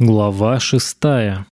Глава шестая.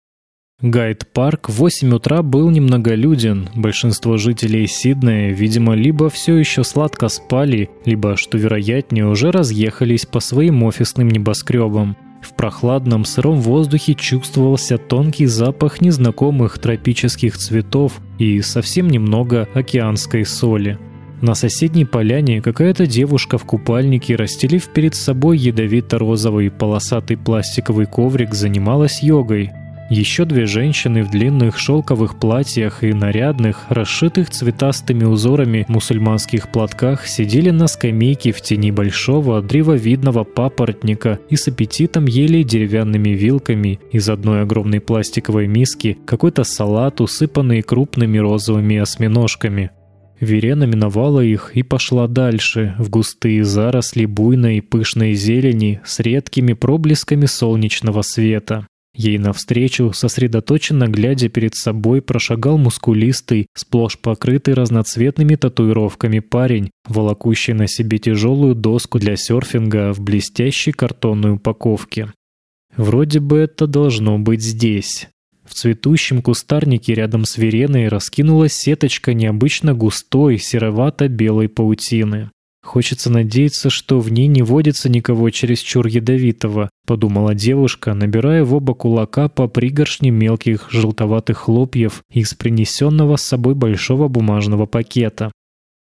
Гайд-парк в 8 утра был немноголюден. Большинство жителей Сиднея, видимо, либо все еще сладко спали, либо, что вероятнее, уже разъехались по своим офисным небоскребам. В прохладном сыром воздухе чувствовался тонкий запах незнакомых тропических цветов и совсем немного океанской соли. На соседней поляне какая-то девушка в купальнике, расстелив перед собой ядовито-розовый полосатый пластиковый коврик, занималась йогой. Еще две женщины в длинных шелковых платьях и нарядных, расшитых цветастыми узорами мусульманских платках сидели на скамейке в тени большого древовидного папоротника и с аппетитом ели деревянными вилками из одной огромной пластиковой миски какой-то салат, усыпанный крупными розовыми осьминожками. Верена миновала их и пошла дальше, в густые заросли буйной и пышной зелени с редкими проблесками солнечного света. Ей навстречу, сосредоточенно глядя перед собой, прошагал мускулистый, сплошь покрытый разноцветными татуировками парень, волокущий на себе тяжелую доску для серфинга в блестящей картонной упаковке. Вроде бы это должно быть здесь. В цветущем кустарнике рядом с вереной раскинулась сеточка необычно густой серовато-белой паутины. «Хочется надеяться, что в ней не водится никого чересчур ядовитого», — подумала девушка, набирая в оба кулака по пригоршне мелких желтоватых хлопьев из принесенного с собой большого бумажного пакета.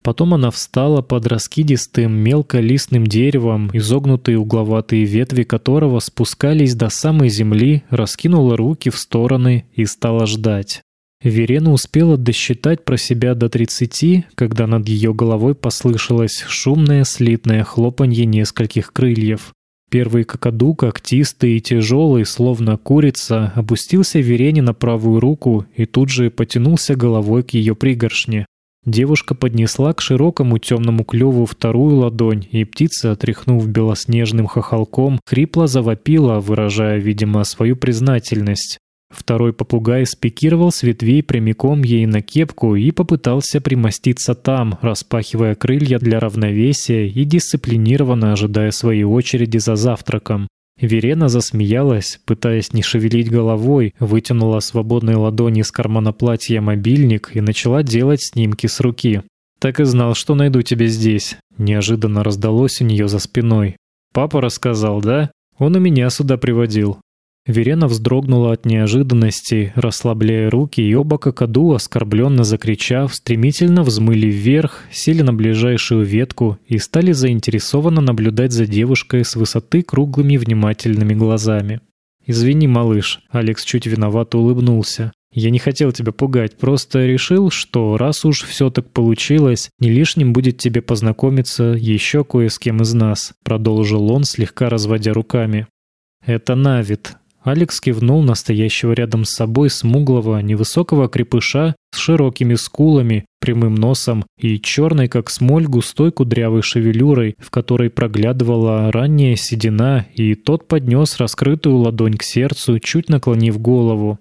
Потом она встала под раскидистым мелколистным деревом, изогнутые угловатые ветви которого спускались до самой земли, раскинула руки в стороны и стала ждать. Верена успела досчитать про себя до тридцати, когда над ее головой послышалось шумное слитное хлопанье нескольких крыльев. Первый кокоду, когтистый и тяжелый, словно курица, опустился Верене на правую руку и тут же потянулся головой к ее пригоршне. Девушка поднесла к широкому темному клюву вторую ладонь, и птица, отряхнув белоснежным хохолком, хрипло завопила, выражая, видимо, свою признательность. Второй попугай спикировал с ветвей прямиком ей на кепку и попытался примоститься там, распахивая крылья для равновесия и дисциплинированно ожидая своей очереди за завтраком. Верена засмеялась, пытаясь не шевелить головой, вытянула свободной ладони из кармана платья мобильник и начала делать снимки с руки. «Так и знал, что найду тебя здесь», — неожиданно раздалось у нее за спиной. «Папа рассказал, да? Он и меня сюда приводил. Верена вздрогнула от неожиданности, расслабляя руки, и оба какаду, оскорбленно закричав, стремительно взмыли вверх, сели на ближайшую ветку и стали заинтересованно наблюдать за девушкой с высоты круглыми внимательными глазами. «Извини, малыш», — Алекс чуть виновато улыбнулся. «Я не хотел тебя пугать, просто решил, что раз уж все так получилось, не лишним будет тебе познакомиться еще кое с кем из нас», — продолжил он, слегка разводя руками. «Это Навид, Алекс кивнул настоящего рядом с собой смуглого, невысокого крепыша с широкими скулами, прямым носом и черной, как смоль, густой кудрявой шевелюрой, в которой проглядывала ранняя седина, и тот поднес раскрытую ладонь к сердцу, чуть наклонив голову.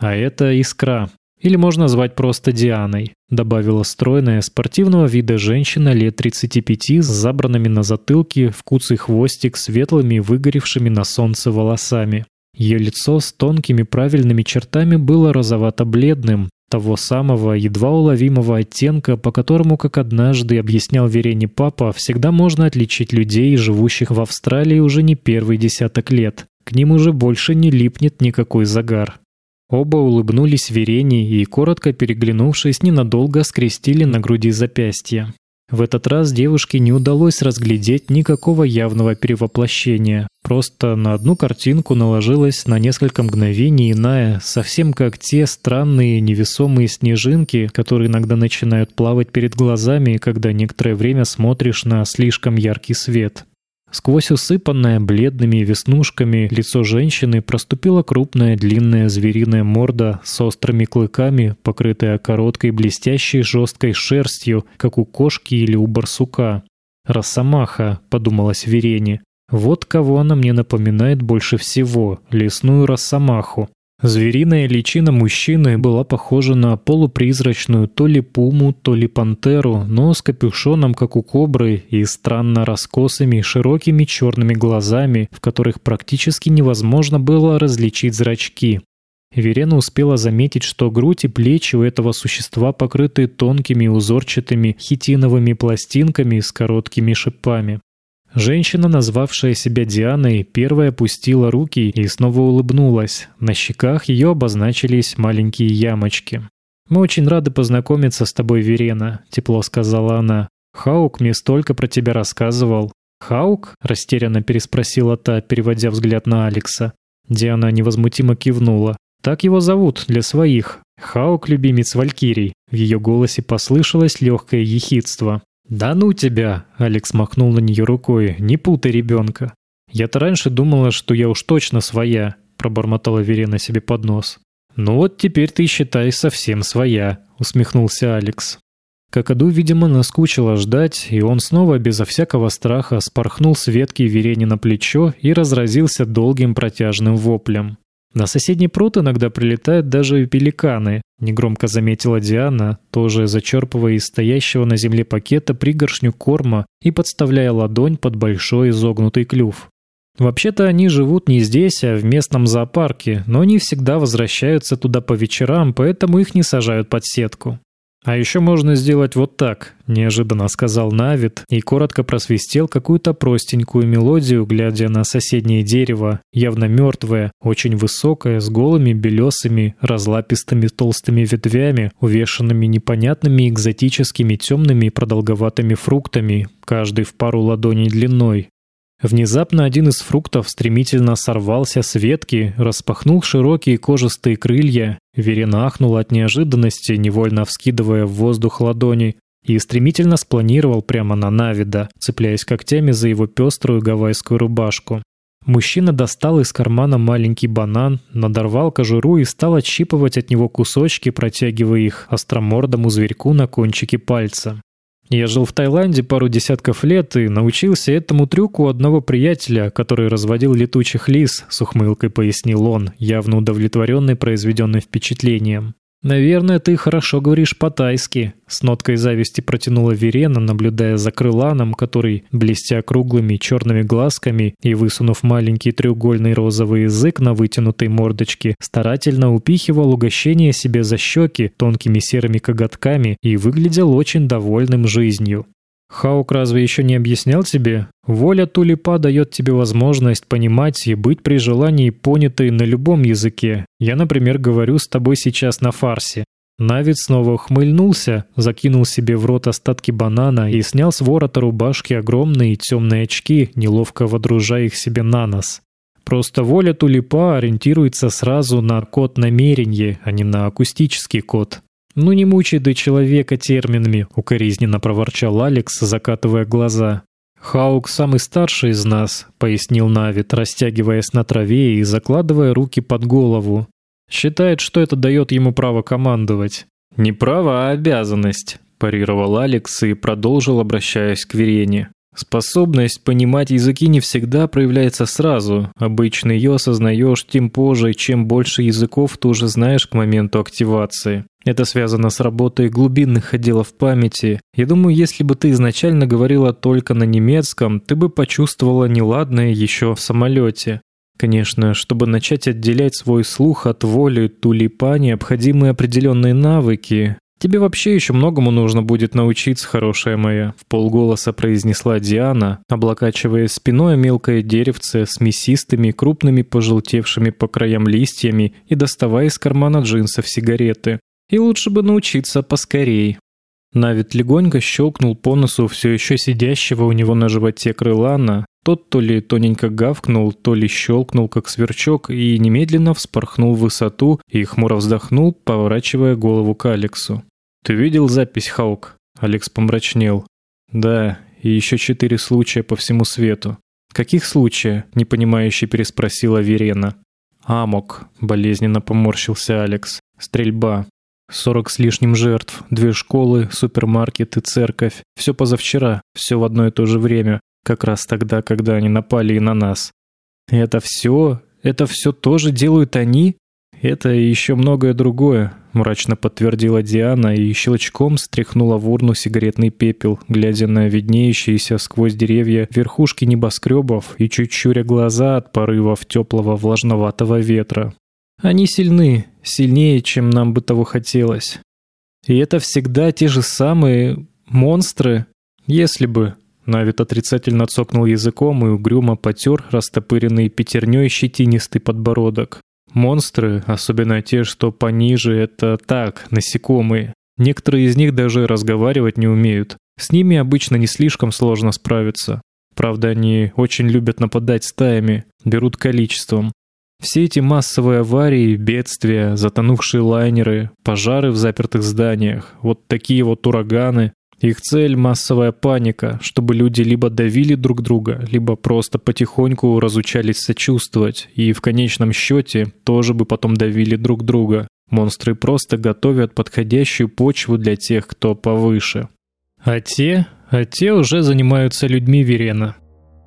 «А это искра. Или можно звать просто Дианой», добавила стройная, спортивного вида женщина лет 35 с забранными на затылке в куцый хвостик светлыми, выгоревшими на солнце волосами. Ее лицо с тонкими правильными чертами было розовато-бледным, того самого едва уловимого оттенка, по которому, как однажды объяснял Верене папа, всегда можно отличить людей, живущих в Австралии уже не первый десяток лет. К ним уже больше не липнет никакой загар. Оба улыбнулись Верене и, коротко переглянувшись, ненадолго скрестили на груди запястья. В этот раз девушке не удалось разглядеть никакого явного перевоплощения. Просто на одну картинку наложилась на несколько мгновений иная, совсем как те странные невесомые снежинки, которые иногда начинают плавать перед глазами, когда некоторое время смотришь на слишком яркий свет. Сквозь усыпанное бледными веснушками лицо женщины проступила крупная длинная звериная морда с острыми клыками, покрытая короткой блестящей жесткой шерстью, как у кошки или у барсука. «Росомаха», — подумалась Верене. «Вот кого она мне напоминает больше всего — лесную росомаху. Звериная личина мужчины была похожа на полупризрачную то ли пуму, то ли пантеру, но с капюшоном, как у кобры, и странно раскосыми широкими черными глазами, в которых практически невозможно было различить зрачки. Верена успела заметить, что грудь и плечи у этого существа покрыты тонкими узорчатыми хитиновыми пластинками с короткими шипами. Женщина, назвавшая себя Дианой, первая опустила руки и снова улыбнулась. На щеках ее обозначились маленькие ямочки. «Мы очень рады познакомиться с тобой, Верена», — тепло сказала она. «Хаук мне столько про тебя рассказывал». «Хаук?» — растерянно переспросила та, переводя взгляд на Алекса. Диана невозмутимо кивнула. «Так его зовут для своих. Хаук — любимец Валькирий». В ее голосе послышалось легкое ехидство. «Да ну тебя!» — Алекс махнул на нее рукой. «Не путай ребенка!» «Я-то раньше думала, что я уж точно своя», — пробормотала Верена себе под нос. «Ну вот теперь ты, считай, совсем своя», — усмехнулся Алекс. Какаду, видимо, наскучило ждать, и он снова, безо всякого страха, спорхнул с ветки Верене на плечо и разразился долгим протяжным воплем. На соседний пруд иногда прилетают даже пеликаны, негромко заметила Диана, тоже зачерпывая из стоящего на земле пакета пригоршню корма и подставляя ладонь под большой изогнутый клюв. Вообще-то они живут не здесь, а в местном зоопарке, но они всегда возвращаются туда по вечерам, поэтому их не сажают под сетку. «А еще можно сделать вот так», — неожиданно сказал Навид и коротко просвистел какую-то простенькую мелодию, глядя на соседнее дерево, явно мертвое, очень высокое, с голыми белесыми, разлапистыми толстыми ветвями, увешанными непонятными экзотическими темными продолговатыми фруктами, каждый в пару ладоней длиной, Внезапно один из фруктов стремительно сорвался с ветки, распахнул широкие кожистые крылья, Верена ахнула от неожиданности, невольно вскидывая в воздух ладони, и стремительно спланировал прямо на Навида, цепляясь когтями за его пеструю гавайскую рубашку. Мужчина достал из кармана маленький банан, надорвал кожуру и стал отщипывать от него кусочки, протягивая их остромордому зверьку на кончике пальца. Я жил в Таиланде пару десятков лет и научился этому трюку одного приятеля, который разводил летучих лис, с ухмылкой пояснил он, явно удовлетворенный произведенным впечатлением. «Наверное, ты хорошо говоришь по-тайски», — с ноткой зависти протянула Верена, наблюдая за крыланом, который, блестя круглыми черными глазками и высунув маленький треугольный розовый язык на вытянутой мордочке, старательно упихивал угощение себе за щеки тонкими серыми коготками и выглядел очень довольным жизнью. Хаук разве еще не объяснял тебе? Воля Тулипа дает тебе возможность понимать и быть при желании понятой на любом языке. Я, например, говорю с тобой сейчас на фарсе. Навид снова ухмыльнулся, закинул себе в рот остатки банана и снял с ворота рубашки огромные темные очки, неловко водружая их себе на нос. Просто воля тулипа ориентируется сразу на код намерения, а не на акустический код. «Ну не мучай до человека терминами», — укоризненно проворчал Алекс, закатывая глаза. «Хаук самый старший из нас», — пояснил Навид, растягиваясь на траве и закладывая руки под голову. «Считает, что это дает ему право командовать». «Не право, а обязанность», — парировал Алекс и продолжил, обращаясь к Верене. Способность понимать языки не всегда проявляется сразу. Обычно ее осознаешь тем позже, чем больше языков ты уже знаешь к моменту активации. Это связано с работой глубинных отделов памяти. Я думаю, если бы ты изначально говорила только на немецком, ты бы почувствовала неладное еще в самолете. Конечно, чтобы начать отделять свой слух от воли тулипа, необходимы определенные навыки. Тебе вообще еще многому нужно будет научиться, хорошая моя, в полголоса произнесла Диана, облокачивая спиной мелкое деревце с мясистыми, крупными пожелтевшими по краям листьями и доставая из кармана джинсов сигареты. И лучше бы научиться поскорей. Навид легонько щелкнул по носу все еще сидящего у него на животе крылана. Тот то ли тоненько гавкнул, то ли щелкнул, как сверчок, и немедленно вспорхнул в высоту и хмуро вздохнул, поворачивая голову к Алексу. «Ты видел запись, Хаук?» Алекс помрачнел. «Да, и еще четыре случая по всему свету». «Каких случаев?» — непонимающе переспросила Верена. «Амок», — болезненно поморщился Алекс. «Стрельба. Сорок с лишним жертв, две школы, супермаркет и церковь. Все позавчера, все в одно и то же время, как раз тогда, когда они напали и на нас. Это все? Это все тоже делают они? это и еще многое другое», — мрачно подтвердила Диана и щелчком стряхнула в урну сигаретный пепел, глядя на виднеющиеся сквозь деревья верхушки небоскребов и чуть чуря глаза от порывов теплого влажноватого ветра. «Они сильны, сильнее, чем нам бы того хотелось. И это всегда те же самые монстры, если бы...» Навид отрицательно цокнул языком и угрюмо потер растопыренный пятерней щетинистый подбородок. Монстры, особенно те, что пониже, это так, насекомые. Некоторые из них даже разговаривать не умеют. С ними обычно не слишком сложно справиться. Правда, они очень любят нападать стаями, берут количеством. Все эти массовые аварии, бедствия, затонувшие лайнеры, пожары в запертых зданиях, вот такие вот ураганы, их цель — массовая паника, чтобы люди либо давили друг друга, либо просто потихоньку разучались сочувствовать, и в конечном счете тоже бы потом давили друг друга. Монстры просто готовят подходящую почву для тех, кто повыше. А те, а те уже занимаются людьми Верена.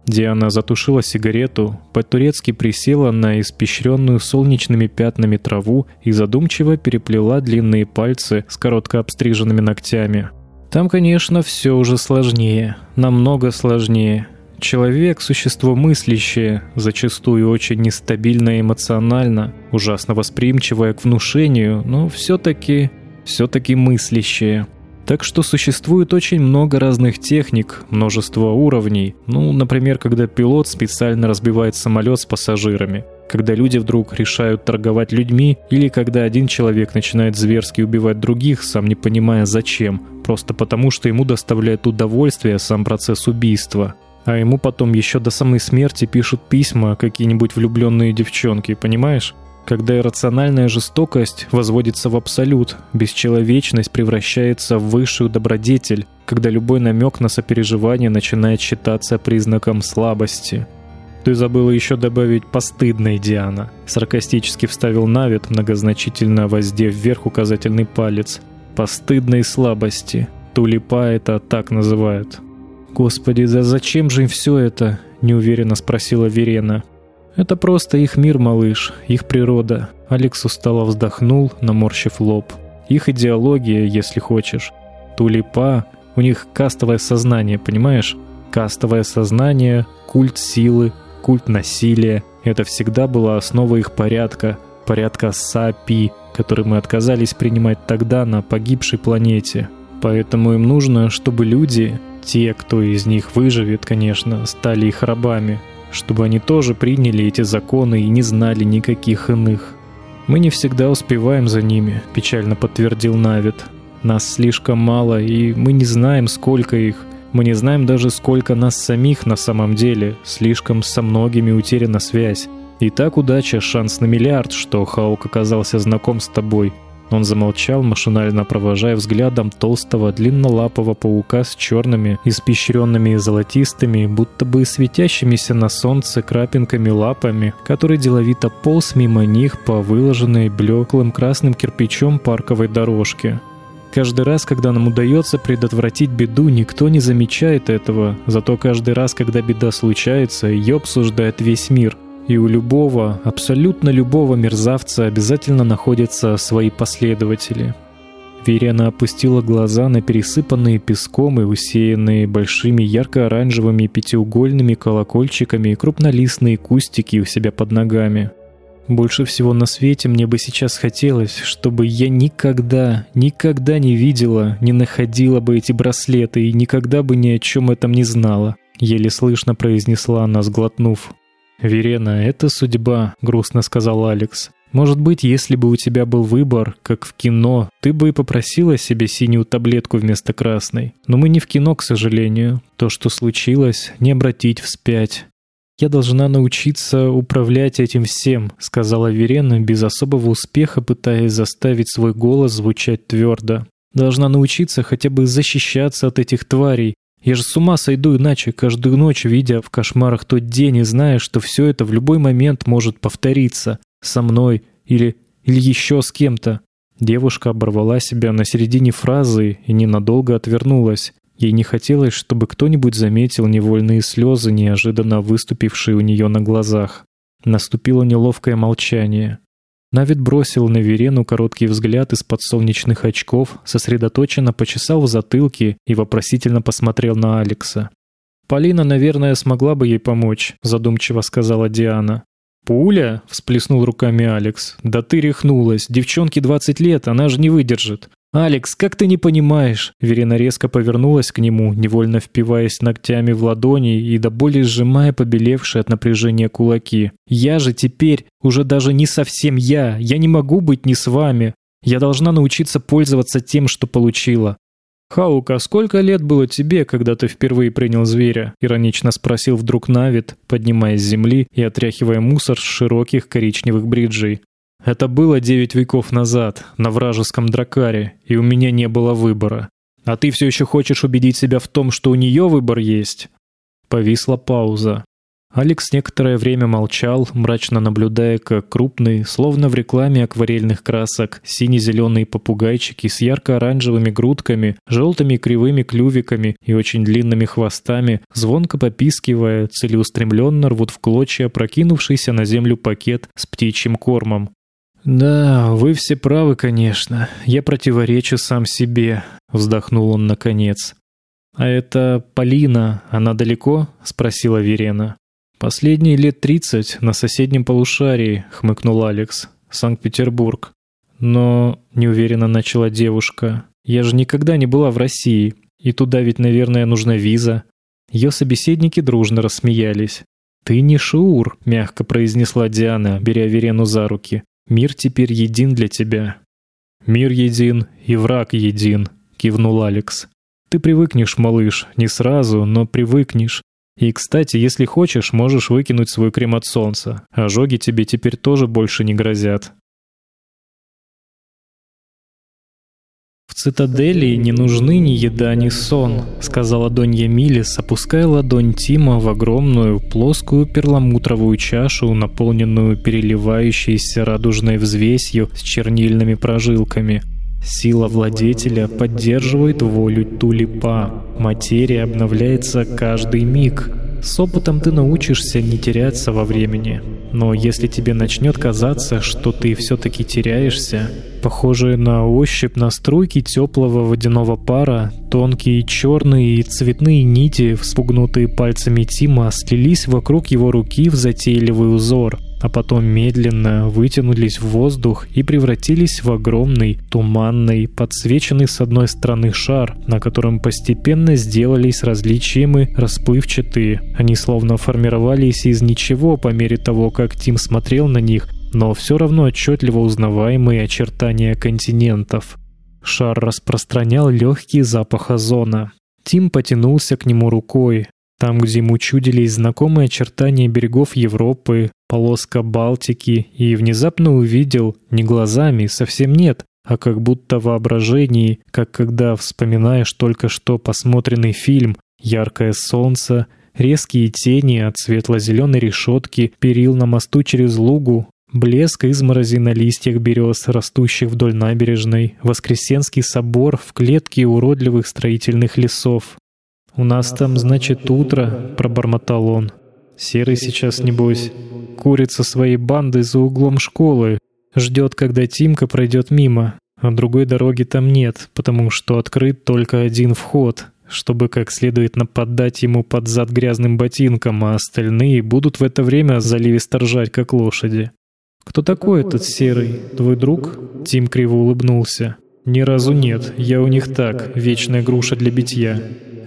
Диана затушила сигарету, по-турецки присела на испещренную солнечными пятнами траву и задумчиво переплела длинные пальцы с коротко обстриженными ногтями. Там, конечно, все уже сложнее, намного сложнее. Человек – существо мыслящее, зачастую очень нестабильно эмоционально, ужасно восприимчивое к внушению, но все-таки, все-таки мыслящее. Так что существует очень много разных техник, множество уровней. Ну, например, когда пилот специально разбивает самолет с пассажирами – когда люди вдруг решают торговать людьми, или когда один человек начинает зверски убивать других, сам не понимая зачем, просто потому что ему доставляет удовольствие сам процесс убийства. А ему потом еще до самой смерти пишут письма какие-нибудь влюбленные девчонки, понимаешь? Когда иррациональная жестокость возводится в абсолют, бесчеловечность превращается в высшую добродетель, когда любой намек на сопереживание начинает считаться признаком слабости. Ты забыла еще добавить «постыдной, Диана», — саркастически вставил Навид, многозначительно воздев вверх указательный палец. «Постыдной слабости. Тулипа это так называют». «Господи, да зачем же им все это?» — неуверенно спросила Верена. «Это просто их мир, малыш, их природа». Алекс устало вздохнул, наморщив лоб. «Их идеология, если хочешь. Тулипа, у них кастовое сознание, понимаешь? Кастовое сознание, культ силы, культ насилия. Это всегда была основа их порядка, порядка САПИ, который мы отказались принимать тогда на погибшей планете. Поэтому им нужно, чтобы люди, те, кто из них выживет, конечно, стали их рабами, чтобы они тоже приняли эти законы и не знали никаких иных. Мы не всегда успеваем за ними, печально подтвердил Навид. Нас слишком мало, и мы не знаем, сколько их. Мы не знаем даже, сколько нас самих на самом деле, слишком со многими утеряна связь. И так удача, шанс на миллиард, что Хаук оказался знаком с тобой. Он замолчал, машинально провожая взглядом толстого длиннолапого паука с черными, испещренными золотистыми, будто бы светящимися на солнце крапинками лапами, который деловито полз мимо них по выложенной блеклым красным кирпичом парковой дорожке. Каждый раз, когда нам удается предотвратить беду, никто не замечает этого, зато каждый раз, когда беда случается, ее обсуждает весь мир. И у любого, абсолютно любого мерзавца обязательно находятся свои последователи. Верена опустила глаза на пересыпанные песком и усеянные большими ярко-оранжевыми пятиугольными колокольчиками и крупнолистные кустики у себя под ногами. Больше всего на свете мне бы сейчас хотелось, чтобы я никогда, никогда не видела, не находила бы эти браслеты и никогда бы ни о чем этом не знала. Еле слышно произнесла она, сглотнув. «Верена, это судьба», — грустно сказал Алекс. «Может быть, если бы у тебя был выбор, как в кино, ты бы и попросила себе синюю таблетку вместо красной. Но мы не в кино, к сожалению. То, что случилось, не обратить вспять. «Я должна научиться управлять этим всем», — сказала Верена, без особого успеха пытаясь заставить свой голос звучать твердо. «Должна научиться хотя бы защищаться от этих тварей. Я же с ума сойду иначе, каждую ночь видя в кошмарах тот день и зная, что все это в любой момент может повториться. Со мной или, или еще с кем-то». Девушка оборвала себя на середине фразы и ненадолго отвернулась. Ей не хотелось, чтобы кто-нибудь заметил невольные слезы, неожиданно выступившие у нее на глазах. Наступило неловкое молчание. Навид бросил на Верену короткий взгляд из-под солнечных очков, сосредоточенно почесал в затылке и вопросительно посмотрел на Алекса. «Полина, наверное, смогла бы ей помочь», — задумчиво сказала Диана. «Пуля?» — всплеснул руками Алекс. «Да ты рехнулась. Девчонке 20 лет, она же не выдержит». «Алекс, как ты не понимаешь?» Верена резко повернулась к нему, невольно впиваясь ногтями в ладони и до боли сжимая побелевшие от напряжения кулаки. «Я же теперь уже даже не совсем я. Я не могу быть не с вами. Я должна научиться пользоваться тем, что получила. «Хаука, сколько лет было тебе, когда ты впервые принял зверя?» — иронично спросил вдруг Навид, поднимаясь с земли и отряхивая мусор с широких коричневых бриджей. «Это было девять веков назад, на вражеском дракаре, и у меня не было выбора. А ты все еще хочешь убедить себя в том, что у нее выбор есть?» Повисла пауза. Алекс некоторое время молчал, мрачно наблюдая, как крупные, словно в рекламе акварельных красок, сине-зеленые попугайчики с ярко-оранжевыми грудками, желтыми кривыми клювиками и очень длинными хвостами, звонко попискивая, целеустремленно рвут в клочья прокинувшийся на землю пакет с птичьим кормом. «Да, вы все правы, конечно. Я противоречу сам себе», — вздохнул он наконец. «А это Полина, она далеко?» — спросила Верена. «Последние лет тридцать на соседнем полушарии», — хмыкнул Алекс. «Санкт-Петербург». «Но...» — неуверенно начала девушка. «Я же никогда не была в России. И туда ведь, наверное, нужна виза». Ее собеседники дружно рассмеялись. «Ты не Шиур», — мягко произнесла Диана, беря Верену за руки. «Мир теперь един для тебя». «Мир един и враг един», — кивнул Алекс. «Ты привыкнешь, малыш, не сразу, но привыкнешь. И, кстати, если хочешь, можешь выкинуть свой крем от солнца. Ожоги тебе теперь тоже больше не грозят. Цитадели не нужны ни еда, ни сон», — сказала Донья Милис, опуская ладонь Тима в огромную, плоскую перламутровую чашу, наполненную переливающейся радужной взвесью с чернильными прожилками — Сила владетеля поддерживает волю тулипа. Материя обновляется каждый миг. С опытом ты научишься не теряться во времени. Но если тебе начнет казаться, что ты все-таки теряешься, похожие на ощупь на струйки теплого водяного пара, тонкие черные и цветные нити, вспугнутые пальцами Тима, слились вокруг его руки в затейливый узор а потом медленно вытянулись в воздух и превратились в огромный, туманный, подсвеченный с одной стороны шар, на котором постепенно сделались различимы расплывчатые. Они словно формировались из ничего по мере того, как Тим смотрел на них, но все равно отчетливо узнаваемые очертания континентов. Шар распространял легкий запах озона. Тим потянулся к нему рукой, там, где ему чудились знакомые очертания берегов Европы, полоска Балтики, и внезапно увидел, не глазами, совсем нет, а как будто воображении, как когда вспоминаешь только что посмотренный фильм «Яркое солнце», резкие тени от светло-зеленой решетки, перил на мосту через лугу, блеск изморози на листьях берез, растущих вдоль набережной, Воскресенский собор в клетке уродливых строительных лесов, «У нас там, значит, утро», — пробормотал он. «Серый сейчас, небось, курится своей бандой за углом школы, ждет, когда Тимка пройдет мимо, а другой дороги там нет, потому что открыт только один вход, чтобы как следует нападать ему под зад грязным ботинком, а остальные будут в это время заливисто ржать, как лошади. «Кто такой этот Серый? Твой друг?» Тим криво улыбнулся. «Ни разу нет, я у них так, вечная груша для битья».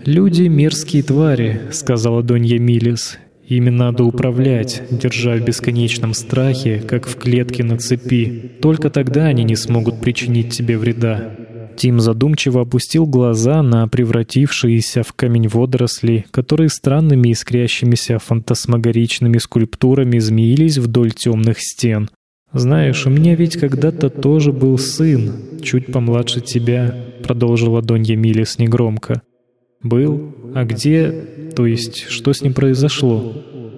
«Люди — мерзкие твари», — сказала Донья Милис. «Ими надо управлять, держа в бесконечном страхе, как в клетке на цепи. Только тогда они не смогут причинить тебе вреда». Тим задумчиво опустил глаза на превратившиеся в камень водоросли, которые странными искрящимися фантасмагоричными скульптурами змеились вдоль темных стен. «Знаешь, у меня ведь когда-то тоже был сын, чуть помладше тебя», — продолжила Донья Милис негромко. Был? А где? То есть, что с ним произошло?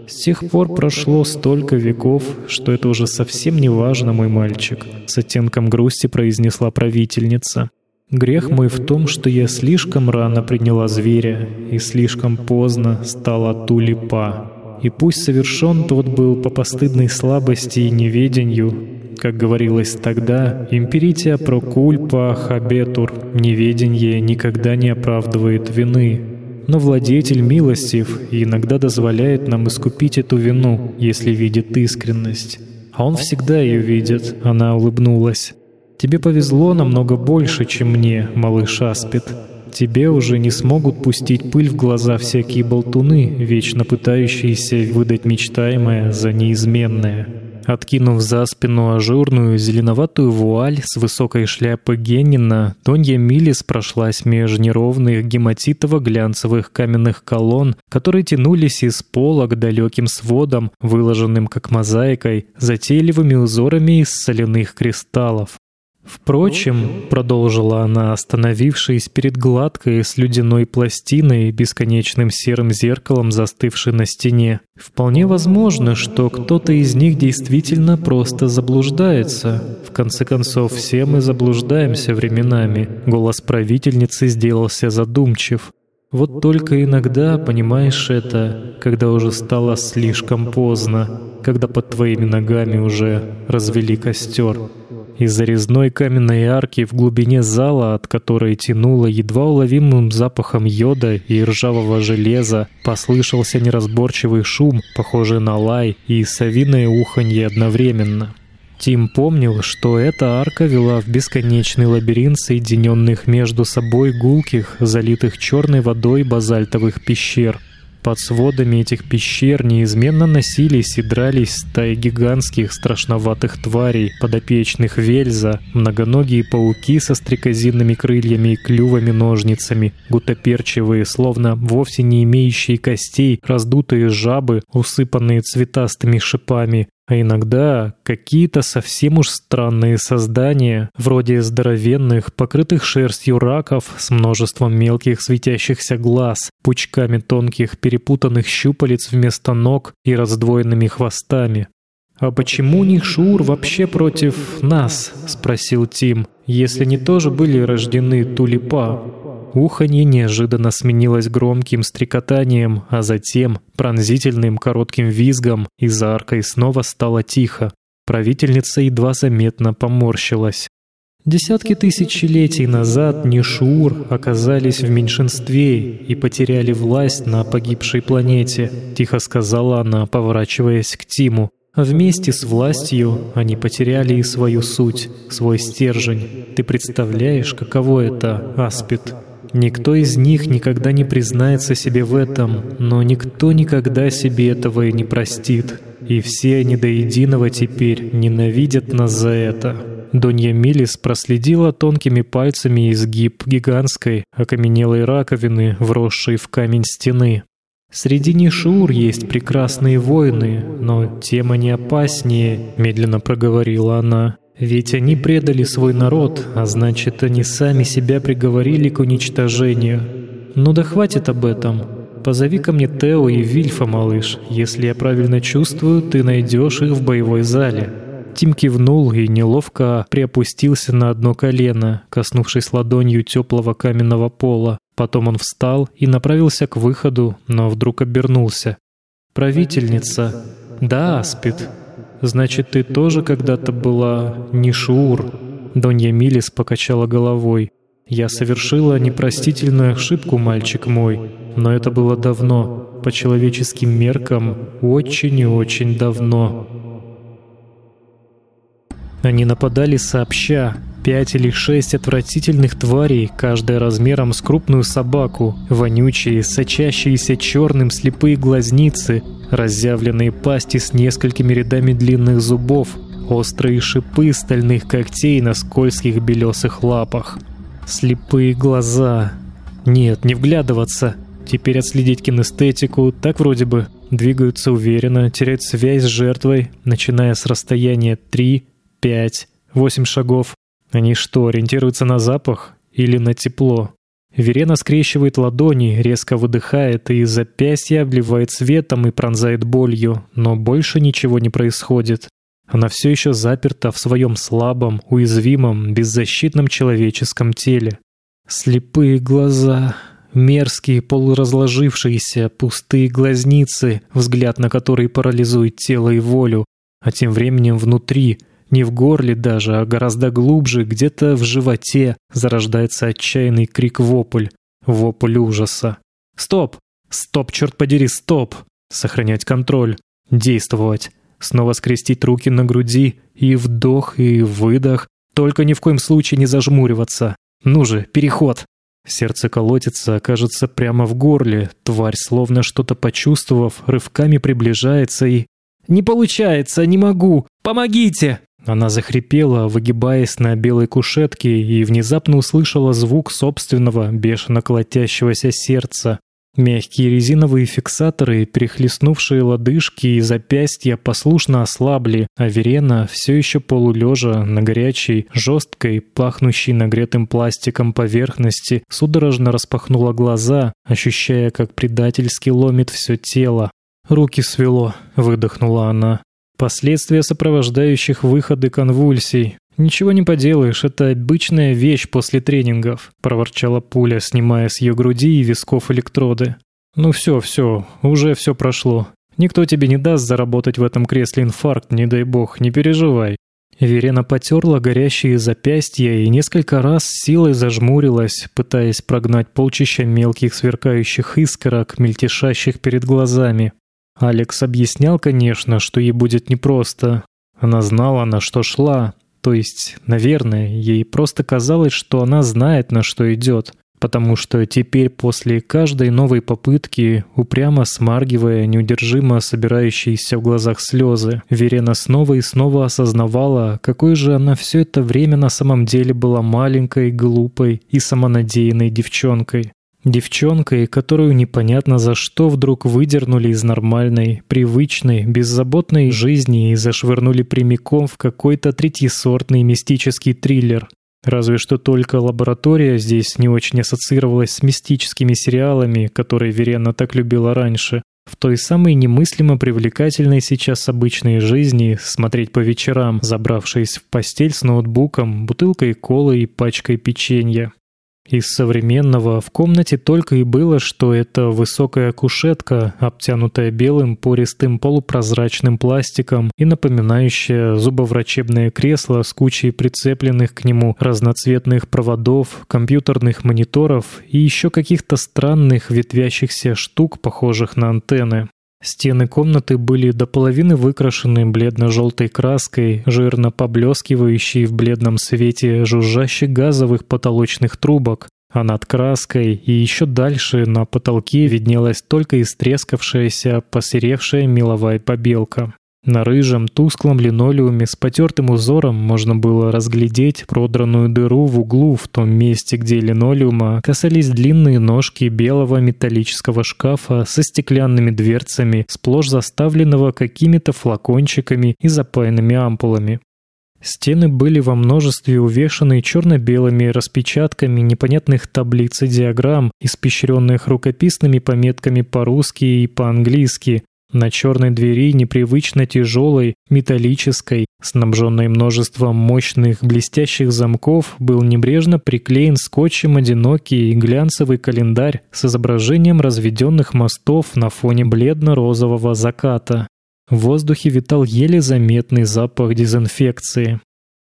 С тех пор прошло столько веков, что это уже совсем не важно, мой мальчик, с оттенком грусти произнесла правительница. Грех мой в том, что я слишком рано приняла зверя и слишком поздно стала тулипа. И пусть совершен тот был по постыдной слабости и неведению, как говорилось тогда, «Имперития про кульпа хабетур» — неведение никогда не оправдывает вины. Но владетель милостив и иногда дозволяет нам искупить эту вину, если видит искренность. А он всегда ее видит, она улыбнулась. Тебе повезло намного больше, чем мне, малыш Аспид. Тебе уже не смогут пустить пыль в глаза всякие болтуны, вечно пытающиеся выдать мечтаемое за неизменное. Откинув за спину ажурную зеленоватую вуаль с высокой шляпы Геннина, Тонья Милис прошлась меж неровных гематитово-глянцевых каменных колонн, которые тянулись из пола к далеким сводам, выложенным как мозаикой, затейливыми узорами из соляных кристаллов. Впрочем, продолжила она, остановившись перед гладкой с ледяной пластиной, бесконечным серым зеркалом, застывшей на стене, вполне возможно, что кто-то из них действительно просто заблуждается. В конце концов, все мы заблуждаемся временами. Голос правительницы сделался задумчив. Вот только иногда понимаешь это, когда уже стало слишком поздно, когда под твоими ногами уже развели костер. Из-за каменной арки в глубине зала, от которой тянуло едва уловимым запахом йода и ржавого железа, послышался неразборчивый шум, похожий на лай и совиное уханье одновременно. Тим помнил, что эта арка вела в бесконечный лабиринт соединенных между собой гулких, залитых черной водой базальтовых пещер — под сводами этих пещер неизменно носились и дрались стаи гигантских страшноватых тварей, подопечных вельза, многоногие пауки со стрекозинными крыльями и клювами-ножницами, гутоперчивые, словно вовсе не имеющие костей, раздутые жабы, усыпанные цветастыми шипами, а иногда какие-то совсем уж странные создания, вроде здоровенных, покрытых шерстью раков с множеством мелких светящихся глаз, пучками тонких перепутанных щупалец вместо ног и раздвоенными хвостами. «А почему Нихшур вообще против нас?» — спросил Тим. «Если они тоже были рождены Тулипа?» Уханье неожиданно сменилось громким стрекотанием, а затем пронзительным коротким визгом, и за аркой снова стало тихо. Правительница едва заметно поморщилась. Десятки тысячелетий назад Нишур оказались в меньшинстве и потеряли власть на погибшей планете, тихо сказала она, поворачиваясь к Тиму. вместе с властью они потеряли и свою суть, свой стержень. Ты представляешь, каково это, Аспид? Никто из них никогда не признается себе в этом, но никто никогда себе этого и не простит. И все они до единого теперь ненавидят нас за это. Донья Милис проследила тонкими пальцами изгиб гигантской, окаменелой раковины, вросшей в камень стены. «Среди Нишур есть прекрасные воины, но тем они опаснее», — медленно проговорила она. Ведь они предали свой народ, а значит, они сами себя приговорили к уничтожению. Ну да хватит об этом. Позови ко мне Тео и Вильфа, малыш. Если я правильно чувствую, ты найдешь их в боевой зале». Тим кивнул и неловко приопустился на одно колено, коснувшись ладонью теплого каменного пола. Потом он встал и направился к выходу, но вдруг обернулся. «Правительница!» «Да, Аспид, Значит, ты тоже когда-то была не Шуур?» Донья Милис покачала головой. «Я совершила непростительную ошибку, мальчик мой, но это было давно, по человеческим меркам, очень и очень давно». Они нападали сообща, Пять или шесть отвратительных тварей, каждая размером с крупную собаку, вонючие, сочащиеся черным слепые глазницы, разъявленные пасти с несколькими рядами длинных зубов, острые шипы стальных когтей на скользких белесых лапах. Слепые глаза. Нет, не вглядываться. Теперь отследить кинестетику, так вроде бы. Двигаются уверенно, теряют связь с жертвой, начиная с расстояния 3, 5, 8 шагов. Они что, ориентируются на запах или на тепло? Верена скрещивает ладони, резко выдыхает и запястье обливает светом и пронзает болью, но больше ничего не происходит. Она все еще заперта в своем слабом, уязвимом, беззащитном человеческом теле. Слепые глаза. Мерзкие, полуразложившиеся, пустые глазницы, взгляд на который парализует тело и волю, а тем временем внутри, не в горле даже, а гораздо глубже, где-то в животе, зарождается отчаянный крик-вопль, вопль ужаса. «Стоп! Стоп, черт подери, стоп!» Сохранять контроль, действовать, снова скрестить руки на груди, и вдох, и выдох, только ни в коем случае не зажмуриваться. Ну же, переход! Сердце колотится, кажется, прямо в горле. Тварь, словно что-то почувствовав, рывками приближается и... «Не получается, не могу! Помогите!» Она захрипела, выгибаясь на белой кушетке, и внезапно услышала звук собственного, бешено колотящегося сердца. Мягкие резиновые фиксаторы, перехлестнувшие лодыжки и запястья, послушно ослабли, а Верена, все еще полулежа на горячей, жесткой, пахнущей нагретым пластиком поверхности, судорожно распахнула глаза, ощущая, как предательски ломит все тело. «Руки свело», — выдохнула она. Последствия сопровождающих выходы конвульсий. «Ничего не поделаешь, это обычная вещь после тренингов», — проворчала пуля, снимая с ее груди и висков электроды. «Ну все, все, уже все прошло. Никто тебе не даст заработать в этом кресле инфаркт, не дай бог, не переживай». Верена потерла горящие запястья и несколько раз силой зажмурилась, пытаясь прогнать полчища мелких сверкающих искорок, мельтешащих перед глазами. Алекс объяснял, конечно, что ей будет непросто. Она знала, на что шла, то есть, наверное, ей просто казалось, что она знает, на что идет, потому что теперь после каждой новой попытки, упрямо смаргивая неудержимо собирающиеся в глазах слезы, Верена снова и снова осознавала, какой же она все это время на самом деле была маленькой, глупой и самонадеянной девчонкой. Девчонкой, которую непонятно за что вдруг выдернули из нормальной, привычной, беззаботной жизни и зашвырнули прямиком в какой-то третьесортный мистический триллер. Разве что только лаборатория здесь не очень ассоциировалась с мистическими сериалами, которые Верена так любила раньше. В той самой немыслимо привлекательной сейчас обычной жизни смотреть по вечерам, забравшись в постель с ноутбуком, бутылкой колы и пачкой печенья. Из современного в комнате только и было, что это высокая кушетка, обтянутая белым пористым полупрозрачным пластиком и напоминающая зубоврачебное кресло с кучей прицепленных к нему разноцветных проводов, компьютерных мониторов и еще каких-то странных ветвящихся штук, похожих на антенны. Стены комнаты были до половины выкрашены бледно-желтой краской, жирно поблескивающей в бледном свете жужжащих газовых потолочных трубок, а над краской и еще дальше на потолке виднелась только истрескавшаяся, посеревшая меловая побелка. На рыжем, тусклом линолеуме с потертым узором можно было разглядеть продранную дыру в углу в том месте, где линолеума касались длинные ножки белого металлического шкафа со стеклянными дверцами, сплошь заставленного какими-то флакончиками и запаянными ампулами. Стены были во множестве увешаны черно-белыми распечатками непонятных таблиц и диаграмм, испещренных рукописными пометками по-русски и по-английски, на черной двери, непривычно тяжелой, металлической, снабженной множеством мощных блестящих замков, был небрежно приклеен скотчем одинокий глянцевый календарь с изображением разведенных мостов на фоне бледно-розового заката. В воздухе витал еле заметный запах дезинфекции.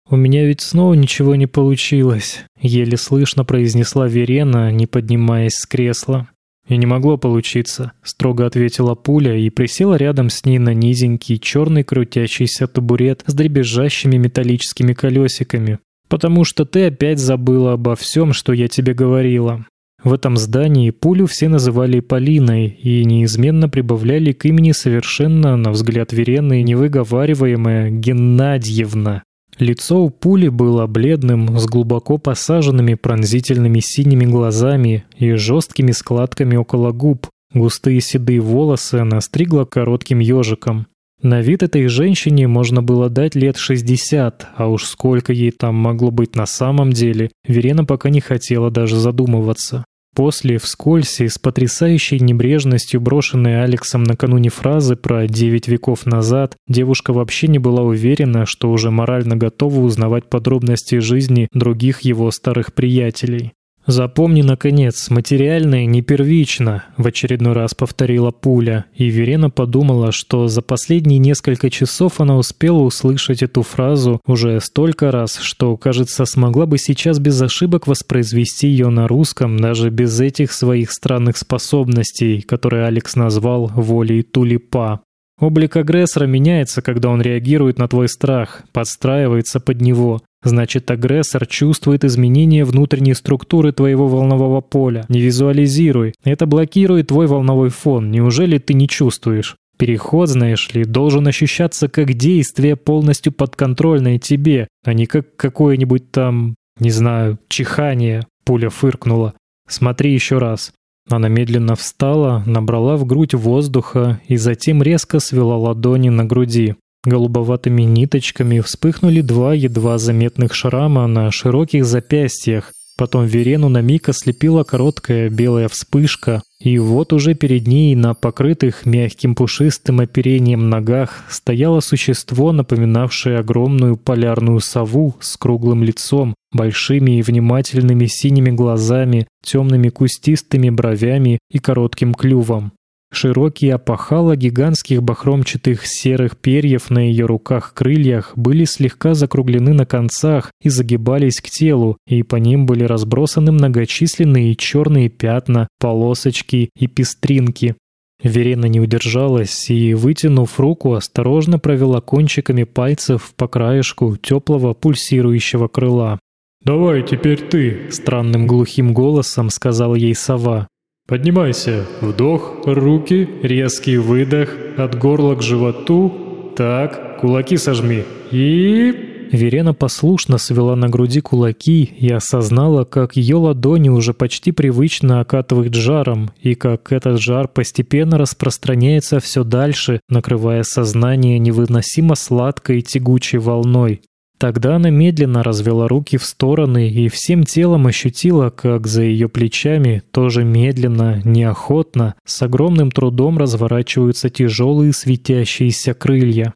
«У меня ведь снова ничего не получилось», — еле слышно произнесла Верена, не поднимаясь с кресла. «И не могло получиться», — строго ответила пуля и присела рядом с ней на низенький черный крутящийся табурет с дребезжащими металлическими колесиками. «Потому что ты опять забыла обо всем, что я тебе говорила». В этом здании пулю все называли Полиной и неизменно прибавляли к имени совершенно, на взгляд Верены, невыговариваемая Геннадьевна. Лицо у пули было бледным, с глубоко посаженными пронзительными синими глазами и жесткими складками около губ. Густые седые волосы она стригла коротким ежиком. На вид этой женщине можно было дать лет 60, а уж сколько ей там могло быть на самом деле, Верена пока не хотела даже задумываться. После, вскользь и с потрясающей небрежностью брошенной Алексом накануне фразы про девять веков назад, девушка вообще не была уверена, что уже морально готова узнавать подробности жизни других его старых приятелей. «Запомни, наконец, материальное не первично», — в очередной раз повторила пуля, и Верена подумала, что за последние несколько часов она успела услышать эту фразу уже столько раз, что, кажется, смогла бы сейчас без ошибок воспроизвести ее на русском, даже без этих своих странных способностей, которые Алекс назвал «волей тулипа». Облик агрессора меняется, когда он реагирует на твой страх, подстраивается под него. Значит, агрессор чувствует изменения внутренней структуры твоего волнового поля. Не визуализируй. Это блокирует твой волновой фон. Неужели ты не чувствуешь? Переход, знаешь ли, должен ощущаться как действие полностью подконтрольное тебе, а не как какое-нибудь там, не знаю, чихание. Пуля фыркнула. Смотри еще раз. Она медленно встала, набрала в грудь воздуха и затем резко свела ладони на груди. Голубоватыми ниточками вспыхнули два едва заметных шрама на широких запястьях. Потом Верену на миг ослепила короткая белая вспышка, и вот уже перед ней на покрытых мягким пушистым оперением ногах стояло существо, напоминавшее огромную полярную сову с круглым лицом, большими и внимательными синими глазами, темными кустистыми бровями и коротким клювом. Широкие опахала гигантских бахромчатых серых перьев на ее руках-крыльях были слегка закруглены на концах и загибались к телу, и по ним были разбросаны многочисленные черные пятна, полосочки и пестринки. Верена не удержалась и, вытянув руку, осторожно провела кончиками пальцев по краешку теплого пульсирующего крыла. «Давай теперь ты», — странным глухим голосом сказал ей сова. Поднимайся. Вдох, руки, резкий выдох, от горла к животу. Так, кулаки сожми. И... Верена послушно свела на груди кулаки и осознала, как ее ладони уже почти привычно окатывают жаром, и как этот жар постепенно распространяется все дальше, накрывая сознание невыносимо сладкой и тягучей волной. Тогда она медленно развела руки в стороны и всем телом ощутила, как за ее плечами, тоже медленно, неохотно, с огромным трудом разворачиваются тяжелые светящиеся крылья.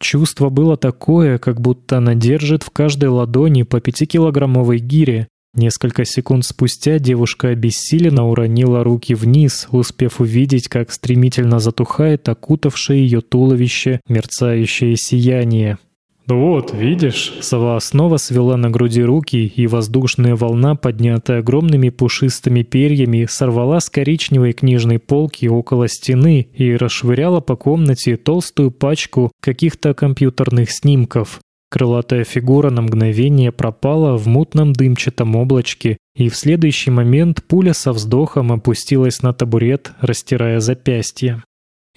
Чувство было такое, как будто она держит в каждой ладони по пятикилограммовой гире. Несколько секунд спустя девушка обессиленно уронила руки вниз, успев увидеть, как стремительно затухает окутавшее ее туловище мерцающее сияние. «Вот, видишь?» Сова снова свела на груди руки, и воздушная волна, поднятая огромными пушистыми перьями, сорвала с коричневой книжной полки около стены и расшвыряла по комнате толстую пачку каких-то компьютерных снимков. Крылатая фигура на мгновение пропала в мутном дымчатом облачке, и в следующий момент пуля со вздохом опустилась на табурет, растирая запястье.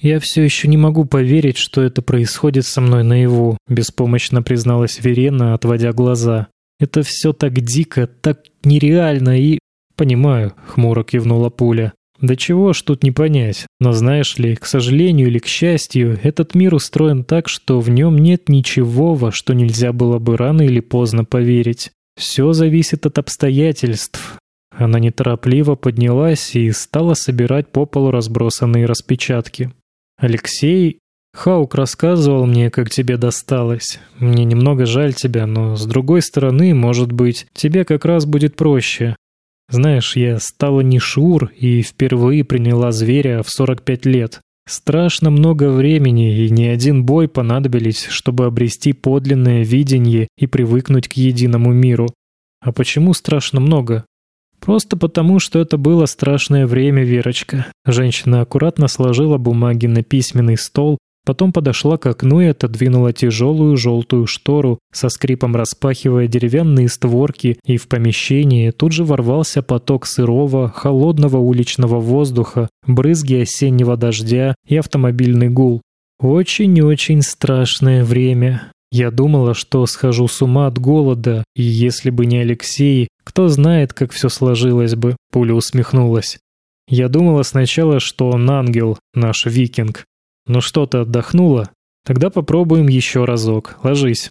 «Я все еще не могу поверить, что это происходит со мной наяву», — беспомощно призналась Верена, отводя глаза. «Это все так дико, так нереально и...» «Понимаю», — хмуро кивнула пуля. «Да чего ж тут не понять. Но знаешь ли, к сожалению или к счастью, этот мир устроен так, что в нем нет ничего, во что нельзя было бы рано или поздно поверить. Все зависит от обстоятельств. Она неторопливо поднялась и стала собирать по полу разбросанные распечатки. Алексей, Хаук рассказывал мне, как тебе досталось. Мне немного жаль тебя, но с другой стороны, может быть, тебе как раз будет проще. Знаешь, я стала не Шур и впервые приняла зверя в 45 лет. Страшно много времени и ни один бой понадобились, чтобы обрести подлинное видение и привыкнуть к единому миру. А почему страшно много? Просто потому, что это было страшное время, Верочка. Женщина аккуратно сложила бумаги на письменный стол, потом подошла к окну и отодвинула тяжелую желтую штору, со скрипом распахивая деревянные створки, и в помещении тут же ворвался поток сырого, холодного уличного воздуха, брызги осеннего дождя и автомобильный гул. Очень-очень страшное время. Я думала, что схожу с ума от голода, и если бы не Алексей, кто знает, как все сложилось бы, Пуля усмехнулась. Я думала сначала, что он ангел, наш викинг. Но что-то отдохнула. Тогда попробуем еще разок. Ложись.